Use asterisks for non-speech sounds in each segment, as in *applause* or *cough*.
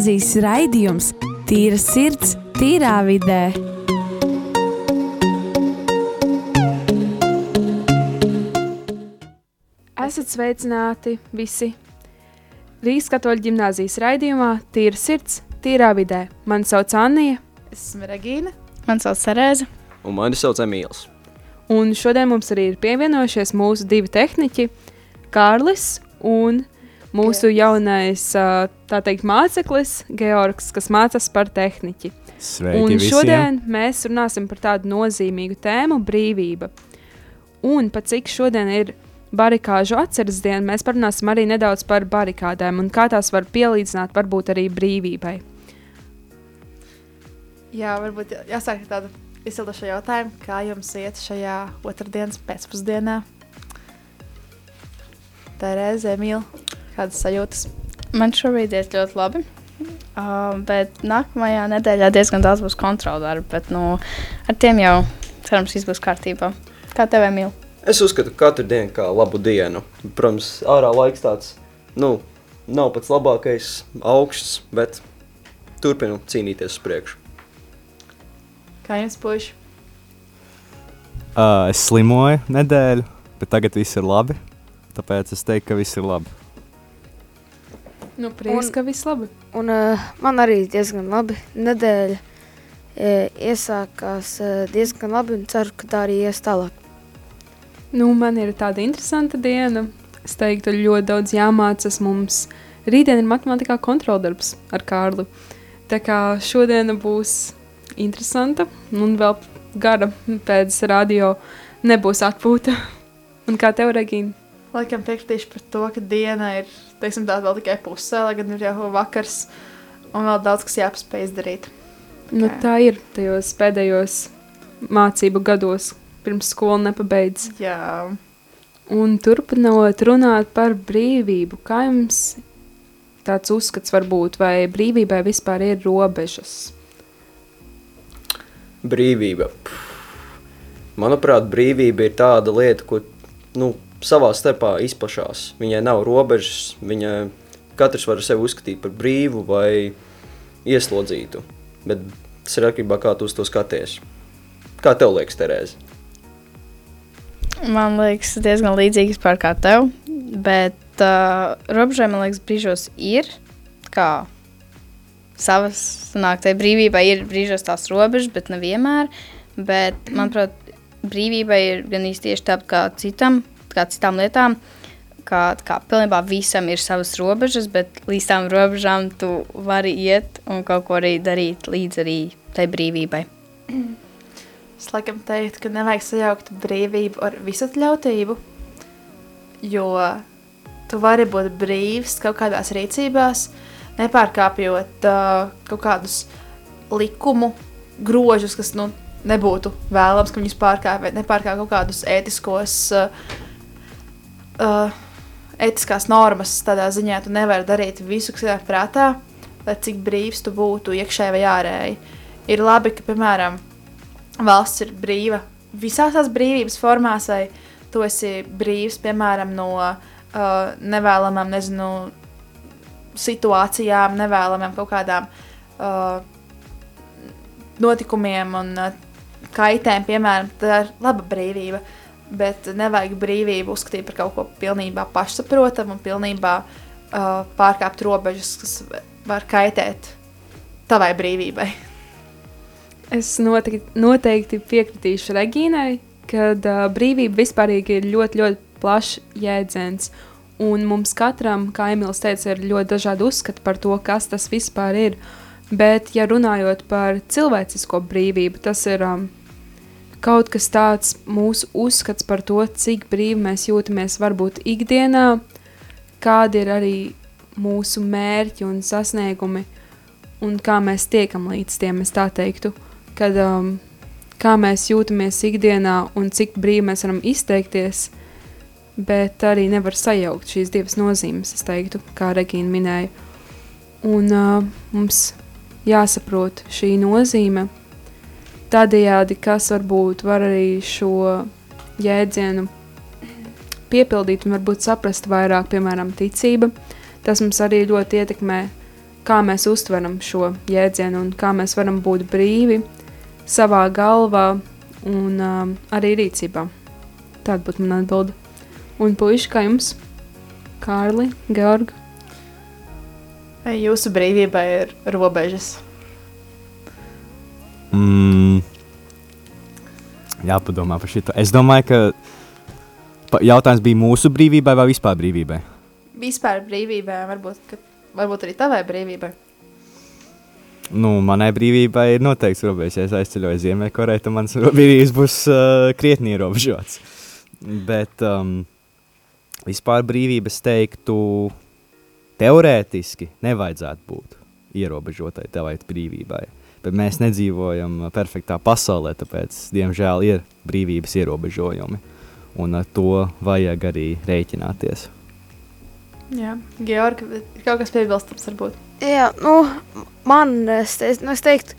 gimnāzijas raidījums Tīra sirds, tīrā vidē. Esat sveicināti visi Rīgas katoļu gimnāzijas raidījumā Tīra sirds, tīrā vidē. Mani sauc Annija, Esmu Regīna. Man sauc Terēza. Un mani sauc Emīls. un šodien mums arī ir pievienojušies mūsu divi tehniķi, Kārlis un mūsu jaunais, teikt, māceklis, Georgs, kas mācās par tehniķi. Sveiki Un visiem! šodien mēs runāsim par tādu nozīmīgu tēmu - brīvība. Un pat cik šodien ir barikāžu atceres diena, mēs parunāsim arī nedaudz par barikādēm un kā tās var pielīdzināt varbūt arī brīvībai. Jā, varbūt jā- jāsāk ar tādu izsildošu jautājumu, kā jums iet šajā otrdienas pēcpusdienā? Terēze, Emīla, kādas sajūtas? Man šobrīd iet ļoti labi. Uh, bet nākamajā nedēļā diezgan daudz būs kontrola darba. Bet nu, ar tiem jau cerams, viss būs kārtībā. Kā tev, Emīl? Es uzskatu katru dienu kā labu dienu. Protams, ārā laiks tāds, nu, nav pats labākais, augsts, bet turpinu cīnīties uz priekšu. Kā jums puiši? Uh, es slimoju nedēļu, bet tagad viss ir labi. Tāpēc es teiktu, ka viss ir labi. Nu, prieks, Un- ka viss labi. Un uh, man arī diezgan labi. Nedēļa e, iesākās e, diezgan labi un ceru, ka tā arī ies tālāk. Nu, man ir tāda interesanta diena. Es teiktu, ļoti daudz jāmācās mums. Rītdien ir matemātikā kontroldarbs ar Kārli. Tā kā šodiena būs interesanta un vēl gara pēc radio nebūs atpūta. Un kā tev, Regīna? Laikam piekritīšu par to, ka diena ir, teiksim tā, vēl tikai pusē, lai gan ir jau vakars un vēl daudz, kas jāpaspēj izdarīt. Nu, Jā. tā ir tajos pēdējos mācību gados, pirms skola nepabeidz. Jā, Un turpinot runāt par brīvību, kā jums tāds uzskats var būt, vai brīvībai vispār ir robežas? Brīvība. Pff. Manuprāt, brīvība ir tāda lieta, ko nu, savā starpā izplatās. Viņai nav robežas, viņa katrs var sevi uzskatīt par brīvu vai ieslodzītu. Bet tas ir atkarībā no kā tu uz to skaties. Kā tev liekas, Terēze? Man liekas, diezgan līdzīgs par kā tev. Bet uh, robežai, man liekas, brīžos ir kā savas, sanāk, tai brīvībai ir brīžos tās robežas, bet nevienmēr. Bet, manuprāt, brīvībai ir gan īsti tieši tāpat kā citam, kā citām lietām. Kā, kā pilnībā visam ir savas robežas, bet līdz tām robežām tu vari iet un kaut ko arī darīt līdz arī tai brīvībai. Es laikam teiktu, ka nevajag sajaukt brīvību ar visatļautību, jo tu vari būt brīvs kaut kādās rīcībās, nepārkāpjot uh, kaut kādus likumu grožus, kas nu, nebūtu vēlams, ka viņus pārkāpj, nepārkāpj kaut kādus ētiskos, uh, uh, ētiskās normas. Tādā ziņā tu nevari darīt visu, kas ir prātā, lai cik brīvs tu būtu iekšēji vai ārēji. Ir labi, ka, piemēram, valsts ir brīva visās tās brīvības formās, vai tu esi brīvs, piemēram, no uh, nevēlamām, nezinu, situācijām, nevēlamām kaut kādām uh, notikumiem un uh, kaitēm, piemēram, tā ir laba brīvība. Bet nevajag brīvību uzskatīt par kaut ko pilnībā pašsaprotamu un pilnībā uh, pārkāpt robežas, kas var kaitēt tavai brīvībai. Es noteikti, noteikti piekritīšu Regīnai, ka uh, brīvība vispār ir ļoti, ļoti plašs jēdziens. Un mums katram, kā Emīls teica, ir ļoti dažādi uzskati par to, kas tas vispār ir. Bet, ja runājot par cilvēcisko brīvību, tas ir um, kaut kas tāds mūsu uzskats par to, cik brīvi mēs jūtamies varbūt ikdienā, kādi ir arī mūsu mērķi un sasniegumi, un kā mēs tiekam līdz tiem, es tā teiktu. Kad, um, kā mēs jūtamies ikdienā un cik brīvi mēs varam izteikties, bet arī nevar sajaukt šīs divas nozīmes, es teiktu, kā Regīna minēja. Un uh, mums jāsaprot šī nozīme, tādējādi, kas varbūt var arī šo jēdzienu piepildīt un varbūt saprast vairāk, piemēram, ticība. Tas mums arī ļoti ietekmē, kā mēs uztveram šo jēdzienu un kā mēs varam būt brīvi savā galvā un um, arī rīcībā. Tāda būtu mana atbilde. Un puiši, kā jums? Kārli, Georgi? Jūsu brīvībai ir robežas? Mm. Jāpadomā par šo. Es domāju, ka jautājums bija mūsu brīvībai vai vispār brīvībai. Vispār brīvībai, varbūt, ka, varbūt arī tavai brīvībai. Nu, manai brīvībai ir noteikts robežas. Ja es aizceļoju Ziemeļkoreju, tad mans brīvības būs uh, krietni ierobežots. Bet um, vispār brīvības teiktu, teorētiski nevajadzētu būt ierobežotai tavai brīvībai. Bet mēs nedzīvojam perfektā pasaulē, tāpēc, diemžēl, ir brīvības ierobežojumi. Un ar to vajag arī rēķināties. Jā, Georgi, ir kaut kas piebilstams varbūt. Jā, nu, man, es, te, nu, es teiktu,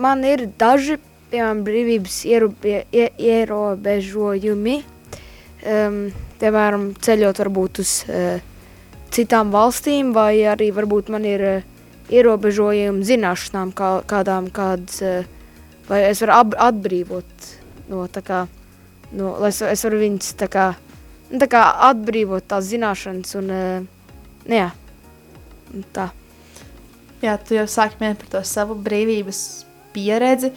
man ir daži, piemēram, brīvības ierobie, ie, ierobežojumi. Um, piemēram, ceļot varbūt uz uh, citām valstīm, vai arī varbūt man ir uh, ierobežojumi zināšanām, kā, kādām, kādas, uh, vai es varu ab, atbrīvot no tā kā, no, lai es, es varu viņus tā kā, nu, tā kā atbrīvot tās zināšanas un, uh, nu jā, un tā. Jā, tu jau sāki minēt par to savu brīvības pieredzi.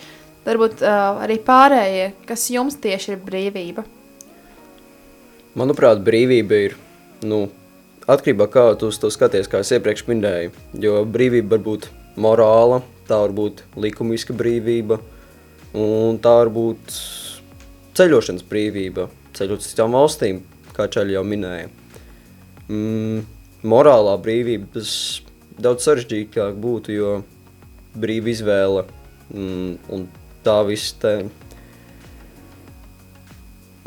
Varbūt uh, arī pārējie, kas jums tieši ir brīvība. Manuprāt, brīvība ir nu, atkarībā no kā tu to skaties, kā es iepriekš minēju. Jo brīvība var būt morāla, tā var būt likumiska brīvība, un tā var būt ceļošanas brīvība, ceļot uz citām valstīm, kā Čaļi jau minēja. Mm, morālā brīvība tas daudz sarežģītāk būtu, jo brīva izvēle mm, un tā viss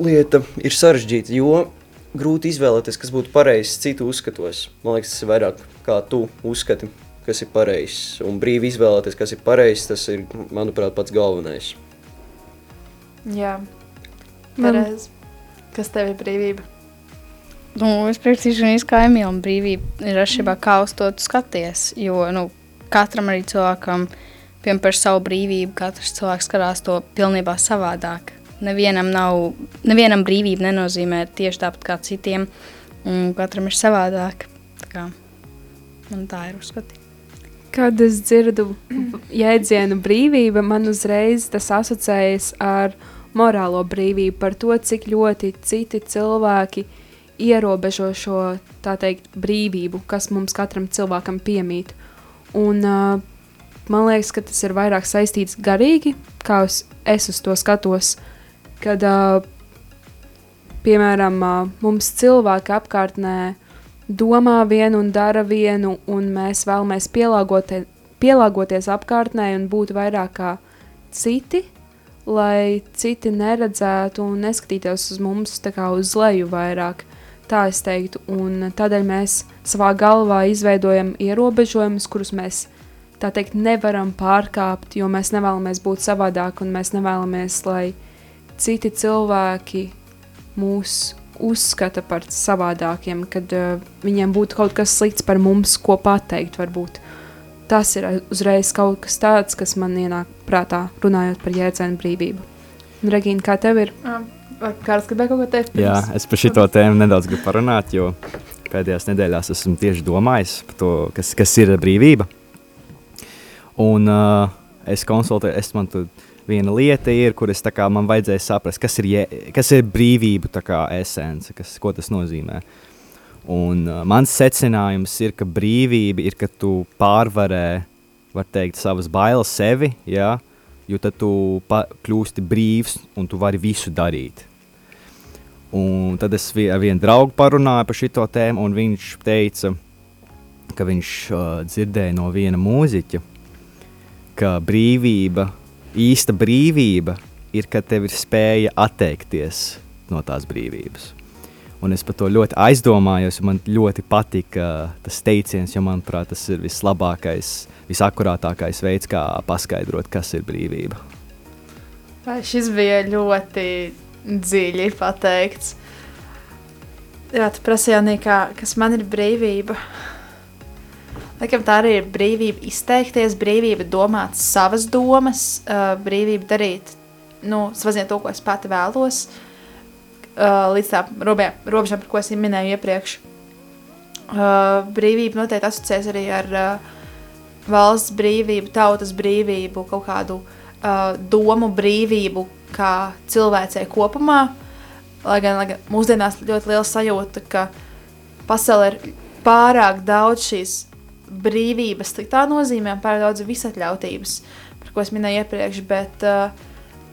lieta ir sarežģīta, jo grūti izvēlēties, kas būtu pareizs citu uzskatos. Man liekas, tas ir vairāk kā tu uzskati, kas ir pareizs. Un brīvi izvēlēties, kas ir pareizs, tas ir, manuprāt, pats galvenais. Jā, Man- Terēz, kas tev ir brīvība? Nu, es Inês, ka Emīļa brīvība ir atšķirīga kā uz to skaties. Jo nu, katram arī cilvēkam, piemēram, par savu brīvību, katrs cilvēks skatās to pilnībā savādāk. Nevienam, nav, nevienam brīvība nenozīmē tieši tāpat kā citiem, un katram ir savādāk. Tā kā, tā ir uzskati. Kad es dzirdu jēdzienu brīvība, man uzreiz tas asociējas ar morālo brīvību, par to, cik ļoti citi cilvēki ierobežo šo teikt, brīvību, kas mums katram cilvēkam piemīt. Un, uh, man liekas, ka tas ir vairāk saistīts garīgi, kā es, es uz to skatos. Kad, piemēram, mums cilvēki apkārtnē domā vienu un dara vienu, un mēs vēlamies pielāgotie, pielāgoties apkārtnē un būt vairāk kā citi, lai citi neredzētu un neskatītos uz mums tā kā uz leju vairāk. Tā es teiktu, un tādēļ mēs savā galvā izveidojam ierobežojumus, kurus mēs tā teikt nevaram pārkāpt, jo mēs nevēlamies būt savādāk, un mēs nevēlamies, lai citi cilvēki mūs uzskata par savādākiem, kad uh, viņiem būtu kaut kas slikts par mums, ko pateikt. Varbūt. Tas ir uzreiz kaut kas tāds, kas man ienāk prātā, runājot par jēdzienu brīvību. Un, Regīna, kā tev ir? Kāds gribēja kaut ko teikt? Jā, pirms? es par šo tēmu nedaudz gribu parunāt, jo pēdējās nedēļās esmu tieši domājis par to, kas, kas ir brīvība. Un uh, es konsultēju, es man tur viena lieta ir, kur es tā kā man vajadzēja saprast, kas ir, je, kas ir brīvība, kā esence, kas, ko tas nozīmē. Un uh, mans secinājums ir, ka brīvība ir, ka tu pārvarē, var teikt, savas bailes sevi, ja, jo tad tu kļūsti brīvs un tu vari visu darīt. Un tad es vi- ar vienu draugu parunāju par šo tēmu, un viņš teica, ka viņš uh, dzirdēja no viena mūziķa, ka brīvība, īsta brīvība ir, kad tev ir spēja atteikties no tās brīvības. Un es par to ļoti aizdomājos, un man ļoti patika tas teiciens, jo manuprāt, tas ir vislabākais, visakurātākais veids, kā paskaidrot, kas ir brīvība. Šis bija ļoti dziļi pateikts. Jā, tu prasīji, Nīkā, kas man ir brīvība. Laikam tā arī ir brīvība izteikties, brīvība domāt savas domas, uh, brīvība darīt nu, svaziet to, ko es pati vēlos, uh, līdz tām robežām, par ko es minēju iepriekš. Uh, brīvība noteikti asociēs arī ar valsts brīvību, tautas brīvību, kaut kādu domu brīvību, kā cilvēcei kopumā. Lai gan, lai gan mūsdienās ļoti liela sajūta, ka pasaulē ir pārāk daudz šīs brīvības, sliktā nozīmē, pārāk daudz visatļautības, par ko es minēju iepriekš. Bet uh,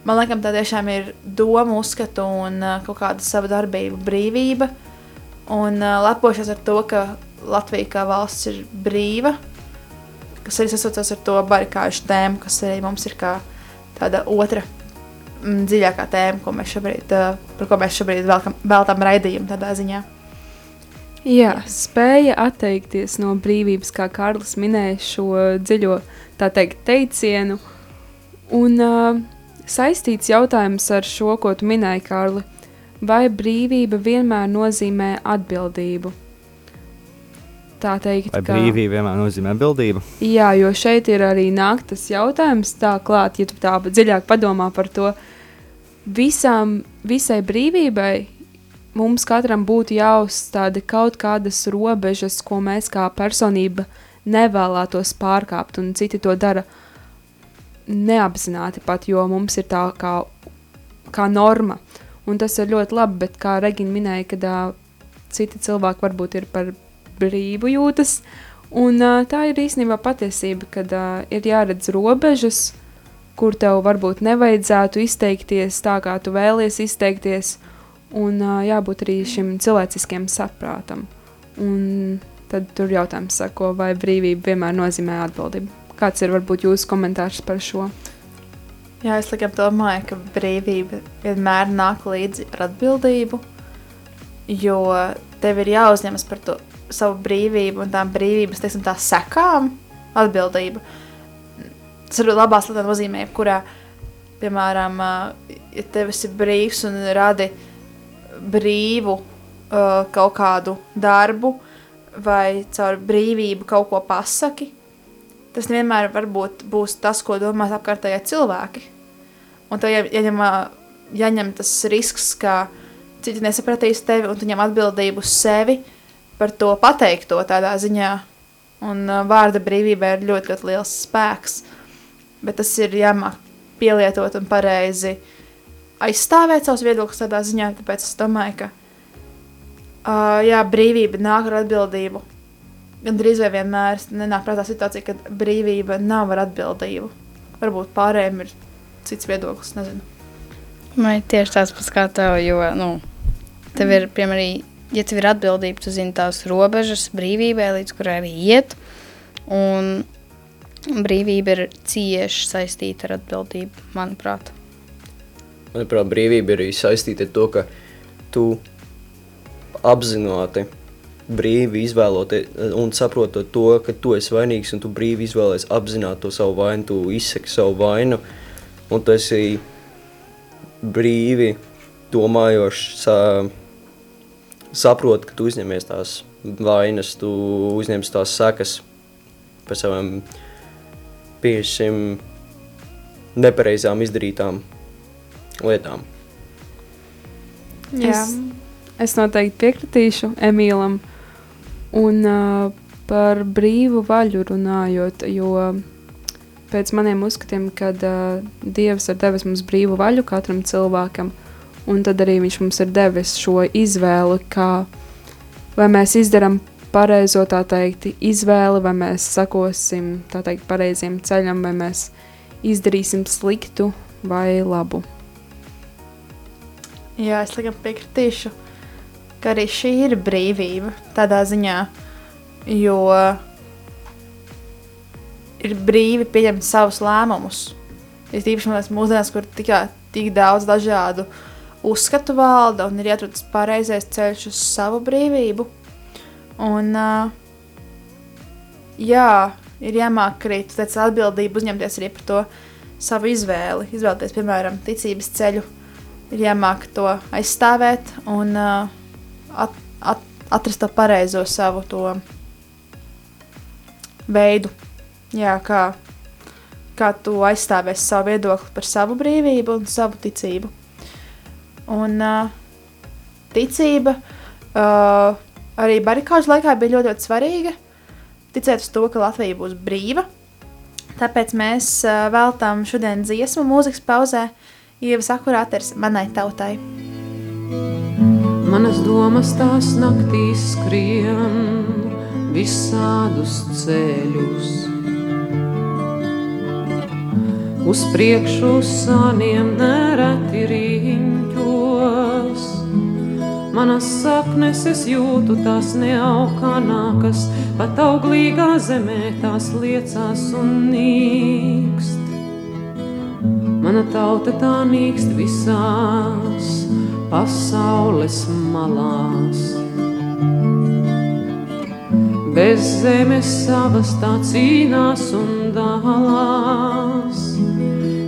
man liekas, tā tiešām ir doma, uzskatu un uh, kaut kāda sava darbība, brīvība. Un uh, lepošos ar to, ka Latvija kā valsts ir brīva, kas arī sasaucas ar to barikāžu tēmu, kas arī mums ir kā tāda otra mm, dziļākā tēma, ko mēs šobrīd, par ko mēs šobrīd velkam, veltam raidījumu tādā ziņā. Jā, spēja atteikties no brīvības, kā Kārlis minēja šo dziļo tā teikt, teicienu. Un uh, saistīts jautājums ar šo, ko tu minēji, Kārli. Vai brīvība vienmēr nozīmē atbildību? Tā teikt, Vai brīvība vienmēr nozīmē atbildību? Jā, jo šeit ir arī nāk tas jautājums, tā klāt, ja tu tā dziļāk padomā par to. Visām, visai brīvībai mums katram būtu jāuzstāda kaut kādas robežas, ko mēs kā personība nevēlētos pārkāpt, un citi to dara neapzināti pat, jo mums ir tā kā, kā norma. Un tas ir ļoti labi, bet kā Regina minēja, kad uh, citi cilvēki varbūt ir par brīvu jūtas, Un uh, tā ir īstenībā patiesība, kad uh, ir jāredz robežas, kur tev varbūt nevajadzētu izteikties tā, kā tu vēlies izteikties, un uh, jābūt arī šim cilvēciskiem saprātam. Un tad tur jautājums sako, vai brīvība vienmēr nozīmē atbildību. Kāds ir varbūt jūsu komentārs par šo? Jā, es laikam domāju, ka brīvība vienmēr nāk līdzi ar atbildību, jo tev ir jāuzņemas par to savu brīvību un tām brīvības, teiksim, tā sekām atbildību. Tas ir labās lietās nozīmē, kurā, piemēram, ja tev esi brīvs un radi brīvu uh, kaut kādu darbu vai caur brīvību kaut ko pasaki, tas nevienmēr varbūt būs tas, ko domās apkārtējie cilvēki. Un tev jā- jāņem, ā, jāņem tas risks, ka citi nesapratīs tevi, un tu ņem atbildību uz sevi par to pateikto tādā ziņā. Un uh, vārda brīvībā ir ļoti, ļoti liels spēks, bet tas ir jāmāk pielietot un pareizi aizstāvēt savus viedokļus tādā ziņā. Tāpēc es domāju, ka uh, jā, brīvība nāk ar atbildību. Gan drīz vai vienmēr nenāk prātā situācija, kad brīvība nav ar atbildību. Varbūt pārējiem ir cits viedoklis, nezinu. Man ir tieši tāds pats kā tev, jo, nu, tev ir, piemēram, ja tev ir atbildība, tu zini tās robežas brīvībai, līdz kurai arī iet, un brīvība ir cieši saistīta ar atbildību, manuprāt. Manuprāt, brīvība ir saistīta ar to, ka tu apzināti brīvi izvēloties un saprotot to, ka tu esi vainīgs un tu brīvi izvēlējies apzināti to savu vainu, tu izsaki savu vainu un tu esi brīvi domājošs, sa, saproti, ka tu uzņemies tās vainas, tu uzņems tās sekas par savām piešķim nepareizām izdarītām lietām. Es, es noteikti piekritīšu Emīlam. Un uh, par brīvu vaļu runājot, jo pēc maniem uzskatiem, kad uh, Dievs ir devis mums brīvu vaļu katram cilvēkam, un tad arī Viņš mums ir devis šo izvēli, kā vai mēs izdarām pareizo tā teikt izvēli, vai mēs sakosim tā teikt pareiziem ceļam, vai mēs izdarīsim sliktu vai labu. Jā, es laikam piekritīšu, ka arī šī ir brīvība tādā ziņā, jo ir brīvi pieņemt savus lēmumus. Ir liekas, mūsdienās, kur tikai tik daudz dažādu uzskatu valda un ir atrasts pareizais ceļš uz savu brīvību. Un, uh, jā, ir jāmāk arī atbildība uzņemties arī par to savu izvēli. Izvēlēties, piemēram, ticības ceļu, ir jāmāk to aizstāvēt un uh, at, at, atrast to pareizo savu to veidu, jā, kā, kā tu aizstāvēsi savu viedokli par savu brīvību un savu ticību. Un uh, ticība uh, arī barikāžu laikā bija ļoti, ļoti svarīga. Ticēt uz to, ka Latvija būs brīva. Tāpēc mēs uh, veltām šodien dziesmu mūzikas pauzē Ievas akurāters manai tautai. Manas domas tās naktīs skrien visādus ceļus. Uz priekšu sāniem nereti riņķos. Manas saknes es jūtu, tās neaukanākas, pat auglīgā zemē tās liecās un nīkst. Mana tauta tā nīkst visās pasaules malās. Bez zemes savas tā cīnās un dalās.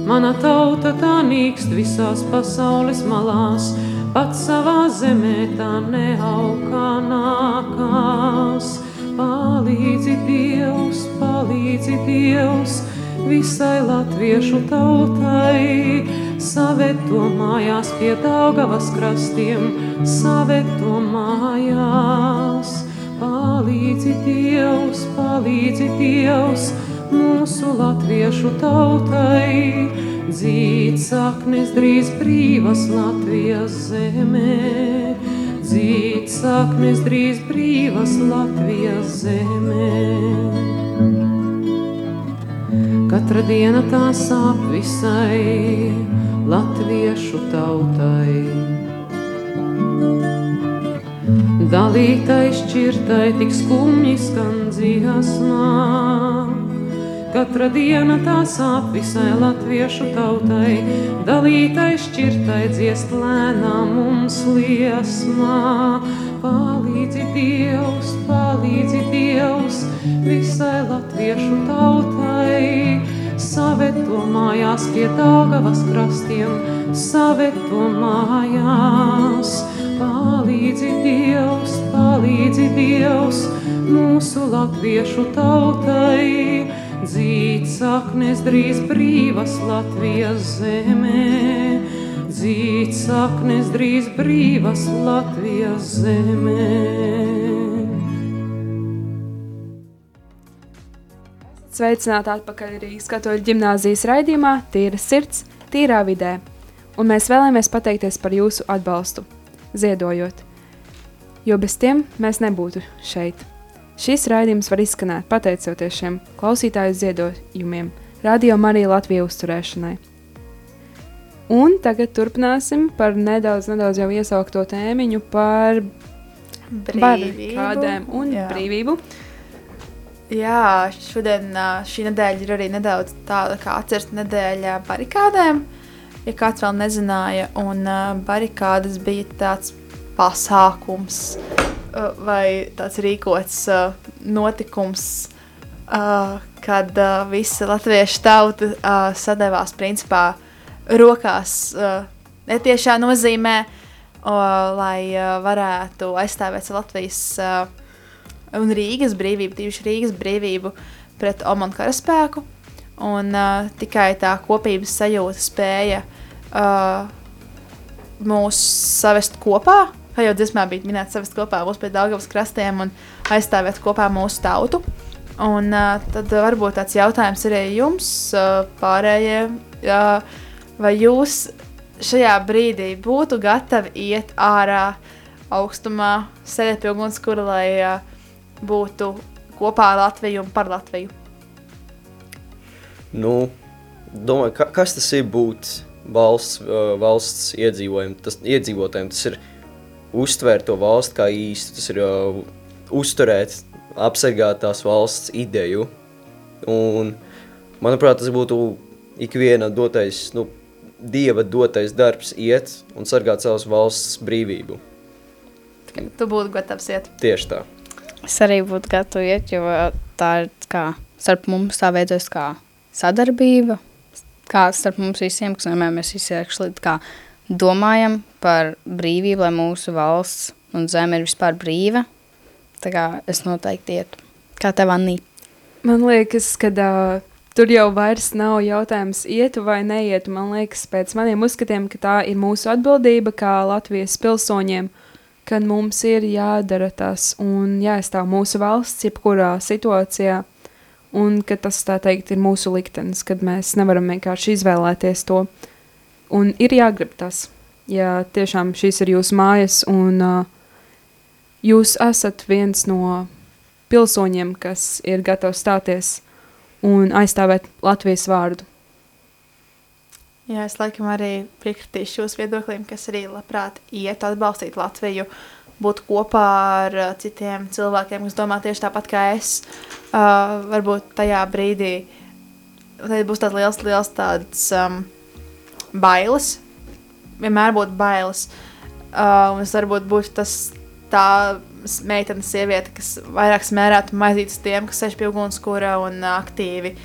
Mana tauta tā nīkst visās pasaules malās, pat savā zemē tā neaugā nākās. Palīdzi Dievs, palīdzi Dievs, visai latviešu tautai, saveto mājās pie Daugavas krastiem, saveto mājās. Palīdzi Dievs, palīdzi Dievs, mūsu latviešu tautai, dzīt saknes drīz brīvas Latvijas zemē, dzīt saknes drīz brīvas Latvijas zemē. Katra diena tā sāp visai latviešu tautai. Dalītai šķirtai tik skumji skan dziesmā. Katra diena tā sāp visai latviešu tautai, dalītai šķirtai dziest lēnām mums liesmā. Palīdzi Dievs, palīdzi Dievs, visai latviešu tautai, saveto mājās pie Daugavas krastiem, saveto mājās. Palīdzi Dievs, palīdzi Dievs, mūsu latviešu tautai, dzīt saknes drīz brīvas Latvijas zemē, dzīt saknes drīz brīvas Latvijas zemē. Sveicināti atpakaļ Rīgas katoļu ģimnāzijas raidījumā Tīra sirds, tīrā vidē. Un mēs vēlamies pateikties par jūsu atbalstu, ziedojot. Jo bez tiem mēs nebūtu šeit. Šis raidījums var izskanēt pateicoties šiem klausītāju ziedojumiem, Radio Marija Latvijas uzturēšanai. Un tagad turpināsim par nedaudz, nedaudz jau iesaukto tēmiņu par barikādēm un Jā. brīvību. Jā, šodien šī nedēļa ir arī nedaudz tāda kā atcerst nedēļa barikādēm. Ja kāds vēl nezināja, un barikādas bija tāds pasākums vai tāds rīkots notikums, kad visa latviešu tauta sadevās principā rokās uh, netiešā nozīmē, uh, lai uh, varētu aizstāvēt Latvijas uh, un Rīgas brīvību, tieši Rīgas brīvību pret Omanu karaspēku. Un uh, tikai tā kopības sajūta spēja uh, mūs savest kopā. Kā jau dziesmā bija minēts, savest kopā mūsu pie Daugavas krastiem un aizstāvēt kopā mūsu tautu. Un uh, tad varbūt tāds jautājums arī jums, uh, pārējiem, uh, vai jūs šajā brīdī būtu gatavi iet ārā augstumā, sēdēt pie ugunskura, lai būtu kopā ar Latviju un par Latviju? Nu, domāju, ka, kas tas ir būt valsts, valsts iedzīvotājiem? Tas, iedzīvotājiem tas ir uztvērt to valsti kā īstu, tas ir uh, uzturēt, apsargāt tās valsts ideju. Un, manuprāt, tas būtu ikviena dotais, nu, dieva dotais darbs iet un sargāt savas valsts brīvību. Tu būtu gatavs iet. Tieši tā. Es arī būtu gatava iet, jo tā ir kā starp mums tā veidojas kā sadarbība, kā starp mums visiem, kas vienmēr mēs visi actually kā domājam par brīvību, lai mūsu valsts un zeme ir vispār brīva. Tā kā es noteikti ietu. Kā tev, Anī? Man liekas, ka uh, tur jau vairs nav jautājums, ietu vai neietu. Man liekas, pēc maniem uzskatiem, ka tā ir mūsu atbildība kā Latvijas pilsoņiem, kad mums ir jādara tas un jāizstāv mūsu valsts jebkurā situācijā. Un ka tas, tā teikt, ir mūsu liktenis, kad mēs nevaram vienkārši izvēlēties to. Un ir jāgrib tas, ja tiešām šīs ir jūsu mājas un uh, jūs esat viens no pilsoņiem, kas ir gatavs stāties un aizstāvēt Latvijas vārdu. Jā, es laikam arī piekritīšu jūsu viedoklim, kas arī labprāt iet atbalstīt Latviju, būt kopā ar citiem cilvēkiem, kas domā tieši tāpat kā es. Uh, varbūt tajā brīdī būs tāds liels, liels tāds um, bailes. Vienmēr būtu bailes. Uh, un es varbūt būšu tas tā meitene, sieviete, kas vairāk smērētu maizītes tiem, kas sēž pie ugunskura un aktīvi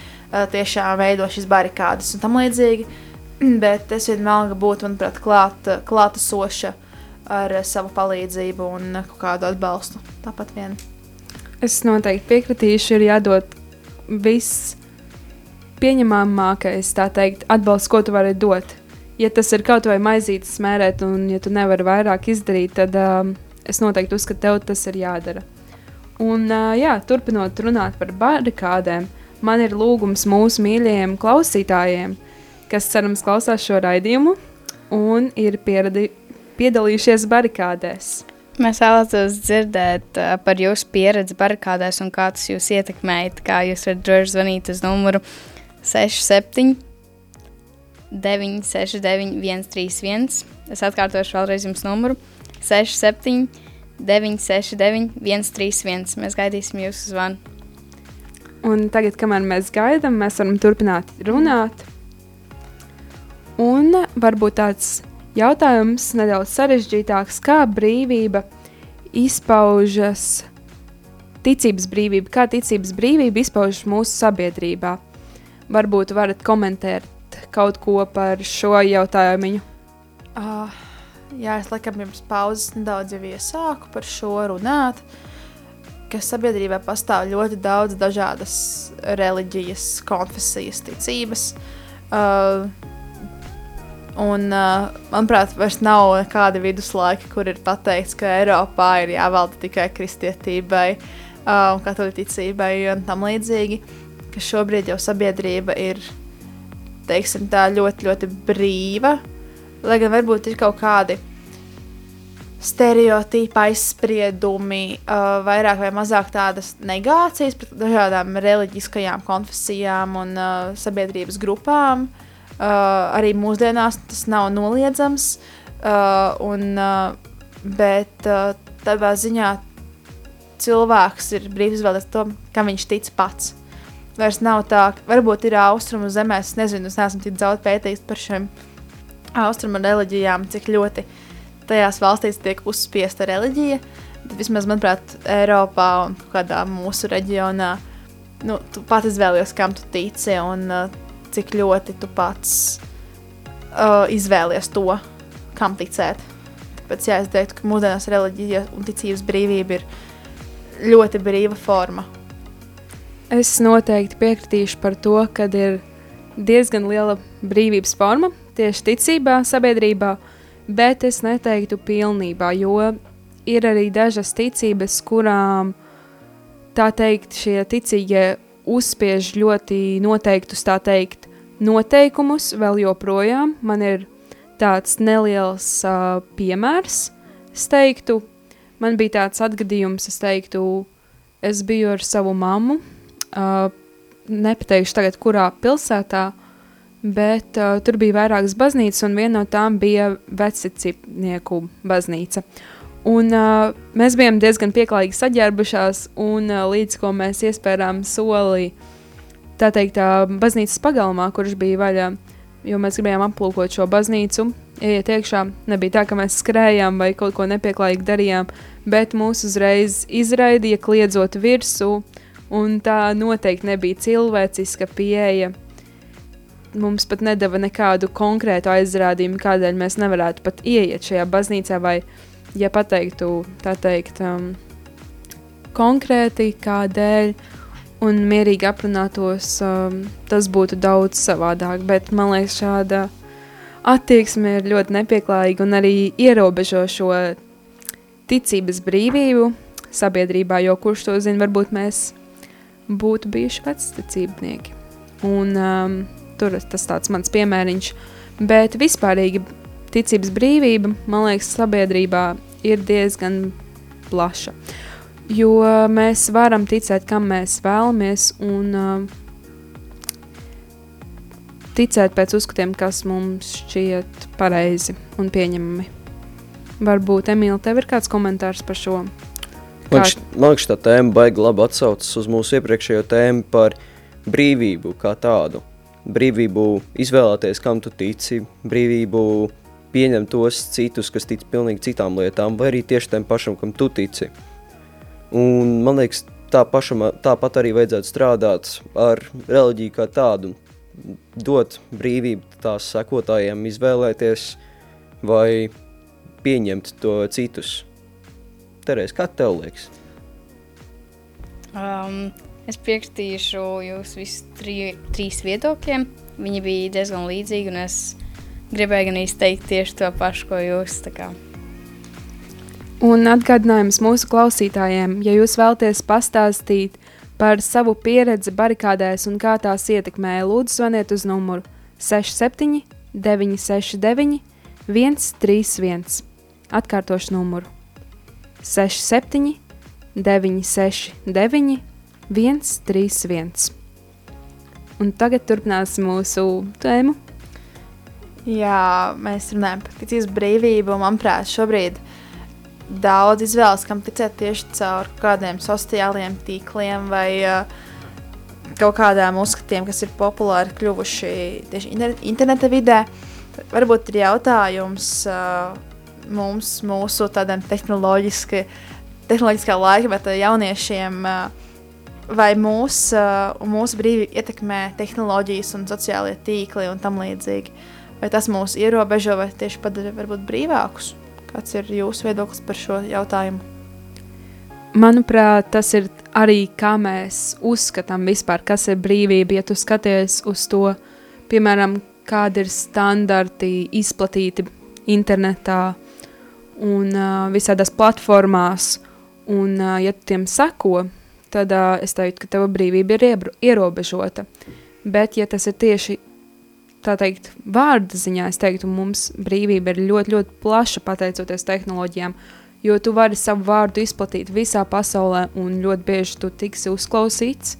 tiešām veido šīs barikādas un tam līdzīgi. *clears throat* Bet es vienalga būtu, manuprāt, klāt, klātesoša ar savu palīdzību un kādu atbalstu. Tāpat vien. Es noteikti piekritīšu, ir jādod viss pieņemamākais, tā teikt, atbalsts, ko tu vari dot. Ja tas ir kaut vai maizītes smērēt, un ja tu nevari vairāk izdarīt, tad um, es noteikti uzskatu, tev tas ir jādara. Un, jā, turpinot runāt par barikādēm, man ir lūgums mūsu mīļajiem klausītājiem, kas cerams klausās šo raidījumu un ir pieradi, piedalījušies barikādēs. Mēs vēlamies dzirdēt uh, par jūsu pieredzi barikādēs un kā tas jūs ietekmējat. Kā jūs varat droši zvanīt uz numuru 67, 969, 131. Es atkārtošu vēlreiz jums numuru 67, 969, 131. Mēs gaidīsim jūsu zvanu. Un tagad, kamēr mēs gaidām, mēs varam turpināt runāt. Un varbūt tāds jautājums nedaudz sarežģītāks, kā brīvība izpaužas, ticības brīvība, kā ticības brīvība izpaužas mūsu sabiedrībā. Varbūt varat komentēt kaut ko par šo jautājumu. Uh, Jā, es laikam pirms pauzes nedaudz jau iesāku par šo runāt, ka sabiedrībā pastāv ļoti daudz dažādas reliģijas, konfesijas, ticības. Uh, un, uh, manuprāt, vairs nav nekāda viduslaika, kur ir pateikts, ka Eiropā ir jāvalda tikai kristietībai uh, katolicībai un tam līdzīgi. Ka šobrīd jau sabiedrība ir teiksim, tā, ļoti, ļoti brīva Lai gan varbūt ir kaut kādi stereotipi, aizspriedumi, uh, vairāk vai mazāk tādas negācijas pret dažādām reliģiskajām konfesijām un uh, sabiedrības grupām. Uh, arī mūsdienās tas nav noliedzams, uh, un, uh, bet uh, tādā ziņā cilvēks ir brīvs izvēlēties to, kam viņš tic pats. Vairs nav tā, varbūt ir austrumu zemēs, es nezinu, es neesmu tik daudz pētījis par šiem uh, austrumu reliģijām, cik ļoti tajās valstīs tiek uzspiesta reliģija. Vismaz, manuprāt, Eiropā un kādā mūsu reģionā, nu, tu pats izvēlies, kam tu tici un uh, cik ļoti tu pats uh, izvēlies to, kam ticēt. Tāpēc jā, es teiktu, ka mūsdienās reliģija un ticības brīvība ir ļoti brīva forma. Es noteikti piekritīšu par to, ka ir diezgan liela brīvības forma, tieši ticībā, sabiedrībā, bet es neteiktu pilnībā, jo ir arī dažas ticības, kurām tā teikt, šie ticīgie uzspiež ļoti noteiktus, tā teikt, noteikumus vēl joprojām. Man ir tāds neliels uh, piemērs, es teiktu, man bija tāds atgadījums, es teiktu, es biju ar savu mammu, uh, nepateikšu tagad, kurā pilsētā, uh, bet uh, tur bija vairākas baznīcas, un viena no tām bija vecicipnieku baznīca. Un, uh, mēs bijām diezgan pieklājīgi saģērbušās, un uh, līdz ko mēs iespērām soli tā teikt, tā baznīcas pagalmā, kurš bija vaļā, jo mēs gribējām aplūkot šo baznīcu, ieiet iekšā. Nebija tā, ka mēs skrējām vai kaut ko nepieklājīgi darījām, bet mūs uzreiz izraidīja kliedzot virsū, un tā noteikti nebija cilvēciska pieeja mums pat nedava nekādu konkrētu aizrādījumu, kādēļ mēs nevarētu pat ieiet šajā baznīcā, vai, ja pateiktu, tā teikt, um, konkrēti, kādēļ. un mierīgi aprunātos, um, tas būtu daudz savādāk. Bet man liekas, šāda attieksme ir ļoti nepieklājīga un arī ierobežo šo ticības brīvību sabiedrībā, jo kurš to zina, varbūt mēs būtu bijuši vecticībnieki. Un, um, tur tas tāds mans piemēriņš, bet vispārīgi ticības brīvība, man liekas, sabiedrībā ir diezgan plaša. Jo mēs varam ticēt, kam mēs vēlamies, un uh, ticēt pēc uzskatiem, kas mums šķiet pareizi un pieņemami. Varbūt, Emīlija, tev ir kāds komentārs par šo? Man liekas, tā tēma baigi labi atsaucas uz mūsu iepriekšējo tēmu par brīvību kā tādu. Brīvību izvēlēties, kam tu tici, brīvību pieņemt tos citus, kas tic pilnīgi citām lietām, vai arī tieši tam pašam, kam tu tici. Un, man liekas, tā pašam, tāpat arī vajadzētu strādāt ar reliģiju kā tādu, dot brīvību tās sekotājiem izvēlēties vai pieņemt to citus. Terēs, kā tev liekas? Um, es piekritīšu jūsu visu tri, trīs viedokļiem. Viņi bija diezgan līdzīgi, un es gribēju gan izteikt tieši to pašu, ko jūs. Un atgādinājums mūsu klausītājiem, ja jūs vēlaties pastāstīt par savu pieredzi barikādēs un kā tās ietekmēja, lūdzu zvaniet uz numuru 67 969 131. Atkārtošu numuru 67 969 131. Un tagad turpināsim mūsu tēmu. Jā, mēs runājam par ticības brīvību. Manuprāt, šobrīd daudz izvēlas, kam ticēt tieši caur kādiem sociāliem tīkliem vai uh, kaut kādām uzskatiem, kas ir populāri kļuvuši tieši interneta vidē. Varbūt ir jautājums uh, mums, mūsu tādiem tehnoloģiski, tehnoloģiskā laikmeta jauniešiem. Uh, vai mūs, uh, mūsu brīvi ietekmē tehnoloģijas un sociālie tīkli un tam līdzīgi. Vai tas mūs ierobežo vai tieši padara varbūt brīvākus? Kāds ir jūsu viedoklis par šo jautājumu? Manuprāt, tas ir arī kā mēs uzskatām vispār, kas ir brīvība. Ja tu skaties uz to, piemēram, kādi ir standarti izplatīti internetā un uh, visādās platformās, un uh, ja tu tiem seko, tad uh, es teiktu, ka tava brīvība ir iebru, ierobežota. Bet, ja tas ir tieši tā teikt, vārda ziņā, es teiktu, mums brīvība ir ļoti, ļoti plaša pateicoties tehnoloģijām, jo tu vari savu vārdu izplatīt visā pasaulē un ļoti bieži tu tiksi uzklausīts,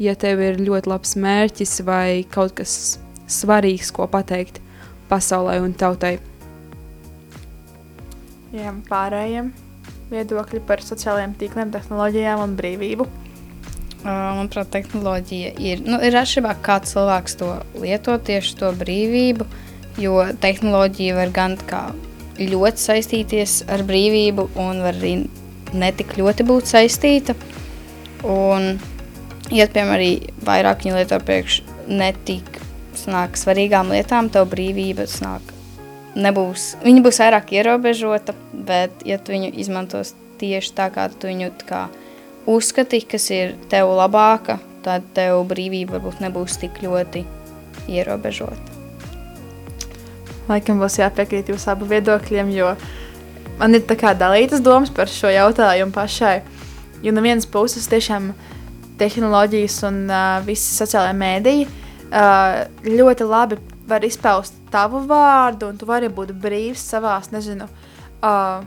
ja tev ir ļoti labs mērķis vai kaut kas svarīgs, ko pateikt pasaulē un tautai. Jā, pārējiem viedokļi par sociālajiem tīkliem, tehnoloģijām un brīvību? Manuprāt, tehnoloģija ir, nu, ir atšķirība, kā cilvēks to lieto, tieši to brīvību. Jo tehnoloģija var gan ļoti saistīties ar brīvību, un var arī netik ļoti būt saistīta. Un, ja piemēram arī vairāk viņa lieto priekš netik snāk, svarīgām lietām, tev brīvība snāk nebūs, viņa būs vairāk ierobežota, bet ja tu viņu izmantos tieši tā, kā tu viņu kā uzskati, kas ir tev labāka, tad tev brīvība varbūt nebūs tik ļoti ierobežota. Laikam būs jāpiekrīt jūsu abu viedokļiem, jo man ir tā kā dalītas domas par šo jautājumu pašai. Jo no vienas puses tiešām tehnoloģijas un uh, visi sociālajie mēdīji uh, ļoti labi var izpaust tavu vārdu, un tu vari būt brīvs savā, nezinu, uh,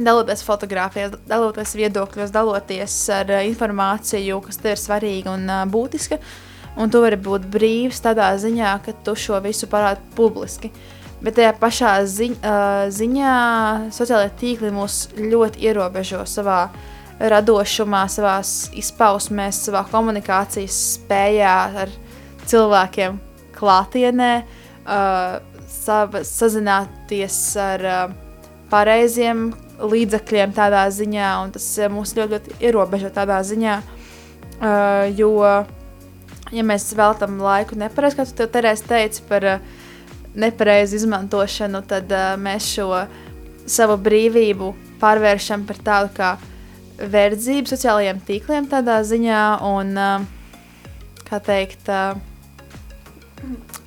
daloties fotografijās, daloties viedokļos, daloties ar uh, informāciju, kas tev ir svarīga un uh, būtiska. Un tu vari būt brīvs tādā ziņā, ka tu šo visu parādi publiski. Bet tajā pašā ziņ, uh, ziņā sociālajie tīkli mūs ļoti ierobežo savā radošumā, savā izpausmē, savā komunikācijas spējā ar cilvēkiem, klātienē, uh, sava, sazināties ar uh, pareiziem līdzekļiem tādā ziņā, un tas uh, mūs ļoti, ļoti ierobežo tādā ziņā, uh, jo, ja mēs veltam laiku nepareizi, kā tu tev Terēs teici par uh, nepareizu izmantošanu, tad uh, mēs šo savu brīvību pārvēršam par tādu kā verdzību sociālajiem tīkliem tādā ziņā, un, uh, kā teikt, uh,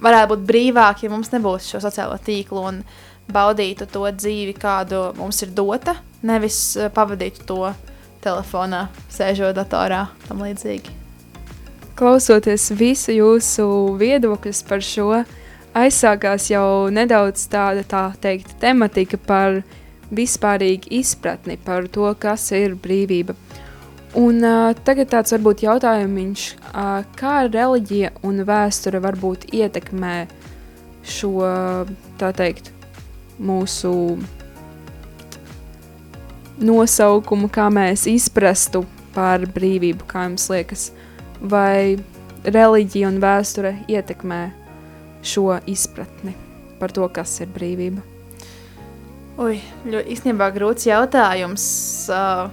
varētu būt brīvāk, ja mums nebūtu šo sociālo tīklu un baudītu to dzīvi, kādu mums ir dota, nevis uh, pavadītu to telefonā, sēžot datorā, tam līdzīgi. Klausoties visu jūsu viedokļus par šo, aizsākās jau nedaudz tāda tā teikt tematika par vispārīgu izpratni par to, kas ir brīvība. Un uh, tagad tāds varbūt jautājums, uh, kā reliģija un vēsture varbūt ietekmē šo, teikt, mūsu nosaukumu, kā mēs izprastu par brīvību, kā jums liekas, vai reliģija un vēsture ietekmē šo izpratni par to, kas ir brīvība. Ui, ļoti īstenībā grūts jautājums. Uh,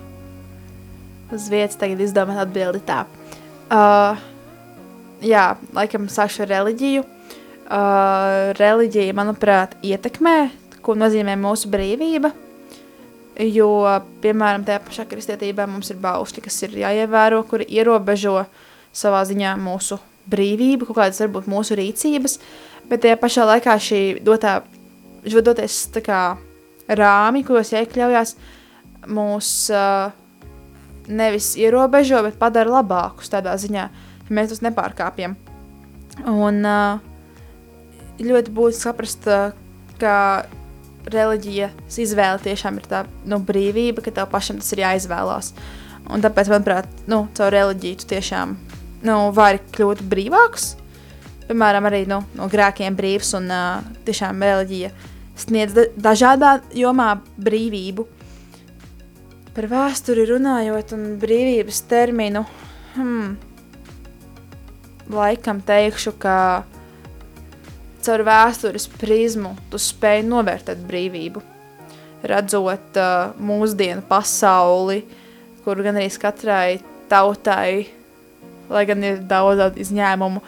uz vietas tagad izdomāt atbildi tā. Uh, jā, laikam sākšu ar reliģiju. Uh, reliģija, manuprāt, ietekmē, ko nozīmē mūsu brīvība. Jo, piemēram, tajā pašā kristietībā mums ir baušļi, kas ir jāievēro, kuri ierobežo savā ziņā mūsu brīvību, kaut kādas varbūt mūsu rīcības, bet tajā pašā laikā šī dotā, doties tā kā rāmi, kuros iekļaujās, mūs uh, nevis ierobežo, bet padara labākus tādā ziņā, ja mēs tos nepārkāpjam. Un ļoti būtiski saprast, ka reliģijas izvēle tiešām ir tā nu, brīvība, ka tev pašam tas ir jāizvēlās. Un tāpēc, manuprāt, nu, caur reliģiju tu tiešām nu, vari kļūt brīvāks. Piemēram, arī nu, no grēkiem brīvs un uh, tiešām reliģija sniedz da dažādā jomā brīvību. Par vēsturi runājot un brīvības terminu, hmm, laikam teikšu, ka caur vēstures prizmu tu spēj novērtēt brīvību. Redzot uh, mūsdienu pasauli, kur gan arī katrai tautai, lai gan ir daudz izņēmumu,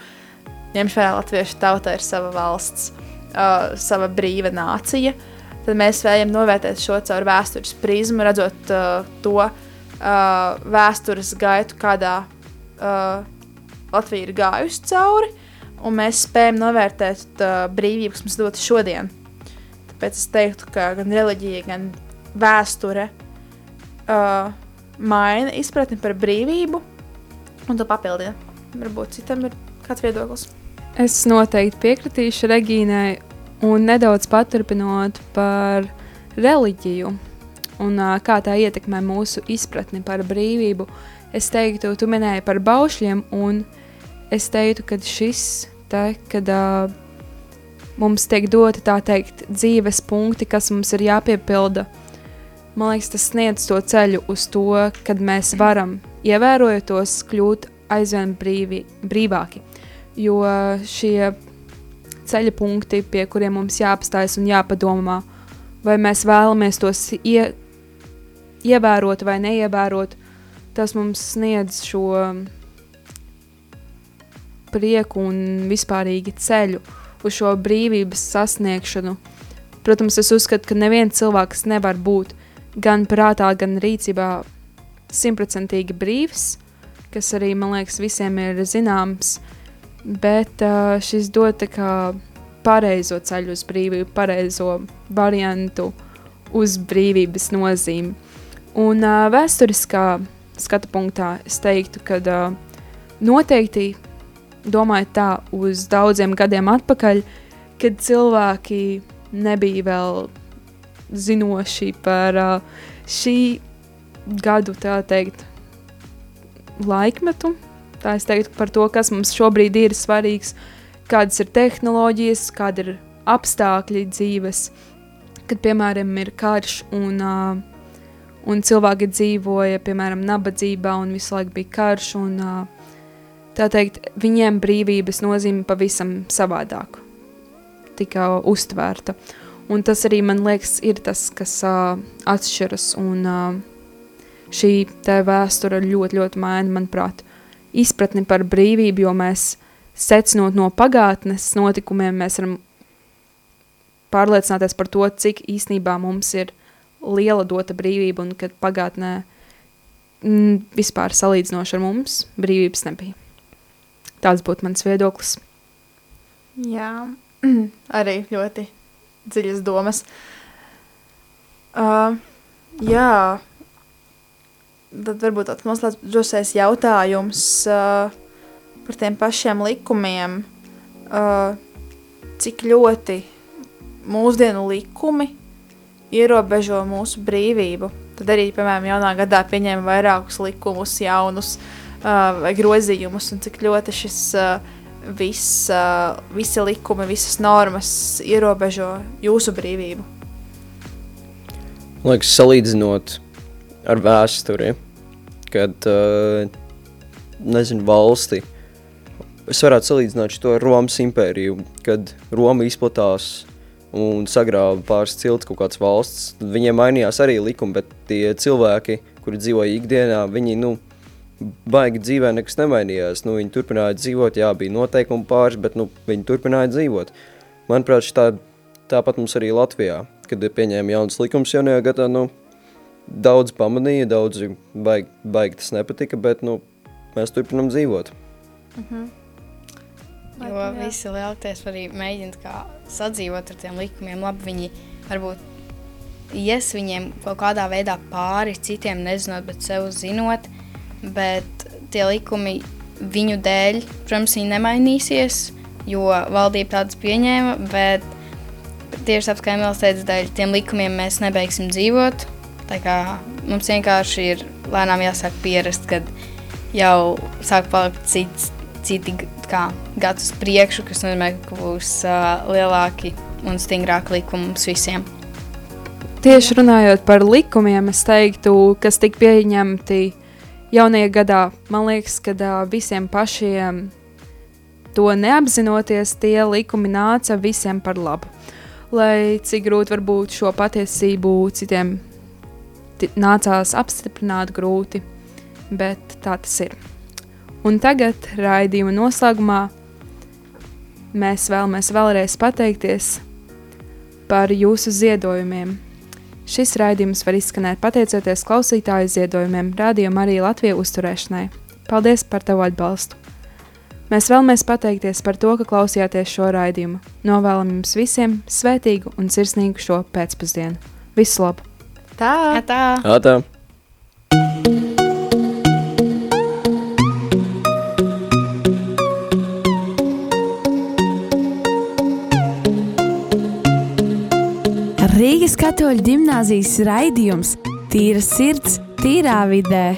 ņemš vērā latviešu tauta ir sava valsts uh, sava brīva nācija, tad mēs spējam novērtēt šo caur vēstures prizmu, redzot uh, to uh, vēstures gaitu, kādā uh, Latvija ir gājusi cauri, un mēs spējam novērtēt uh, brīvību, kas mums dota šodien. Tāpēc es teiktu, ka gan reliģija, gan vēsture uh, maina izpratni par brīvību, un to papildina. Varbūt citam ir kāds viedoklis. Es noteikti piekritīšu Regīnai un nedaudz paturpinot par reliģiju un uh, kā tā ietekmē mūsu izpratni par brīvību. Es teiktu, tu minēji par baušļiem, un es teiktu, ka šis, te, kad uh, mums tiek doti tā teikt dzīves punkti, kas mums ir jāpiepilda, man liekas, tas sniedz to ceļu uz to, kad mēs varam, ievērojot tos, kļūt aizvien brīvi, brīvāki jo šie ceļa punkti, pie kuriem mums jāapstājas un jāpadomā, vai mēs vēlamies tos ie, ievērot vai neievērot, tas mums sniedz šo prieku un vispārīgi ceļu uz šo brīvības sasniegšanu. Protams, es uzskatu, ka neviens cilvēks nevar būt gan prātā, gan rīcībā simtprocentīgi brīvs, kas arī, man liekas, visiem ir zināms, uh, bet uh, šis dod pareizo ceļu uz brīvību, pareizo variantu uz brīvības nozīmi. Un uh, vēsturiskā skatu punktā es teiktu, ka uh, noteikti domājot tā uz daudziem gadiem atpakaļ, kad cilvēki nebija vēl zinoši par uh, šī gadu, tā teikt, laikmetu, Tā es teiktu par to, kas mums šobrīd ir svarīgs, kādas ir tehnoloģijas, kāda ir apstākļi dzīves, kad, piemēram, ir karš un, uh, un cilvēki dzīvoja, piemēram, nabadzībā un visu laiku bija karš, un uh, tā teikt, viņiem brīvības nozīme pavisam savādāk tika uztvērta. Un tas arī, man liekas, ir tas, kas uh, atšķiras, un uh, šī te vēsture ļoti, ļoti maina, manuprāt, izpratni par brīvību, jo mēs secinot no pagātnes notikumiem, mēs varam pārliecināties par to, cik īstenībā mums ir liela dota brīvība un ka pagātnē mm, vispār salīdzinoši ar mums brīvības nebija. Tāds būtu mans viedoklis. Jā, *clears throat* arī ļoti dziļas domas. Uh, jā, tad varbūt tāds noslēdzošais jautājums uh, par tiem pašiem likumiem. Uh, cik ļoti mūsdienu likumi ierobežo mūsu brīvību. Tad arī, piemēram, jaunā gadā pieņēma vairākus likumus, jaunus uh, grozījumus, un cik ļoti šis uh, viss, uh, visi likumi, visas normas ierobežo jūsu brīvību. Liekas, salīdzinot ar vēsturi, kad, uh, nezinu, valsti, es varētu salīdzināt šo ar Romas impēriju, kad Roma izplatās un sagrāva pāris cilts kaut kāds valsts, viņiem mainījās arī likumi, bet tie cilvēki, kuri dzīvoja ikdienā, viņi, nu, baigi dzīvē nekas nemainījās. Nu, viņi turpināja dzīvot, jā, bija noteikumi pāris, bet nu, viņi turpināja dzīvot. Manuprāt, tā, tāpat mums arī Latvijā, kad pieņēma jaunas likums jaunajā gadā, nu, daudz pamanīja, daudzi baigi, baigi tas nepatika, bet nu, mēs turpinam dzīvot. Mhm. Jo visi lielākais arī mēģina kā sadzīvot ar tiem likumiem. Labi, viņi varbūt ies viņiem kaut kādā veidā pāri citiem, nezinot, bet sev zinot. Bet tie likumi viņu dēļ, protams, viņi nemainīsies, jo valdība tādas pieņēma. Bet tieši tāpēc, kā Emīls teica, dēļ tiem likumiem mēs nebeigsim dzīvot. Mums vienkārši ir lēnām jāsāk pierast, kad jau sāk palikt cits, citi kā, gadus priekšu, kas nozīmē, ka būs uh, lielāki un stingrāki likumi mums visiem. Tieši runājot par likumiem, es teiktu, kas tika pieņemti jaunajā gadā, man liekas, ka uh, visiem pašiem to neapzinoties, tie likumi nāca visiem par labu. Lai cik grūti varbūt šo patiesību citiem nācās apstiprināt grūti, bet tā tas ir. Un tagad, raidījuma noslēgumā, mēs vēlamies vēlreiz pateikties par jūsu ziedojumiem. Šis raidījums var izskanēt pateicoties klausītāju ziedojumiem, rādījuma arī Latvijas uzturēšanai. Paldies par tavu atbalstu! Mēs vēlamies pateikties par to, ka klausījāties šo raidījumu. Novēlam jums visiem svētīgu un sirsnīgu šo pēcpusdienu. Visu labu! Tā! Tā! Tā! Rīgas katoļu gimnāzijas raidījums Tīra sirds, tīrā vidē.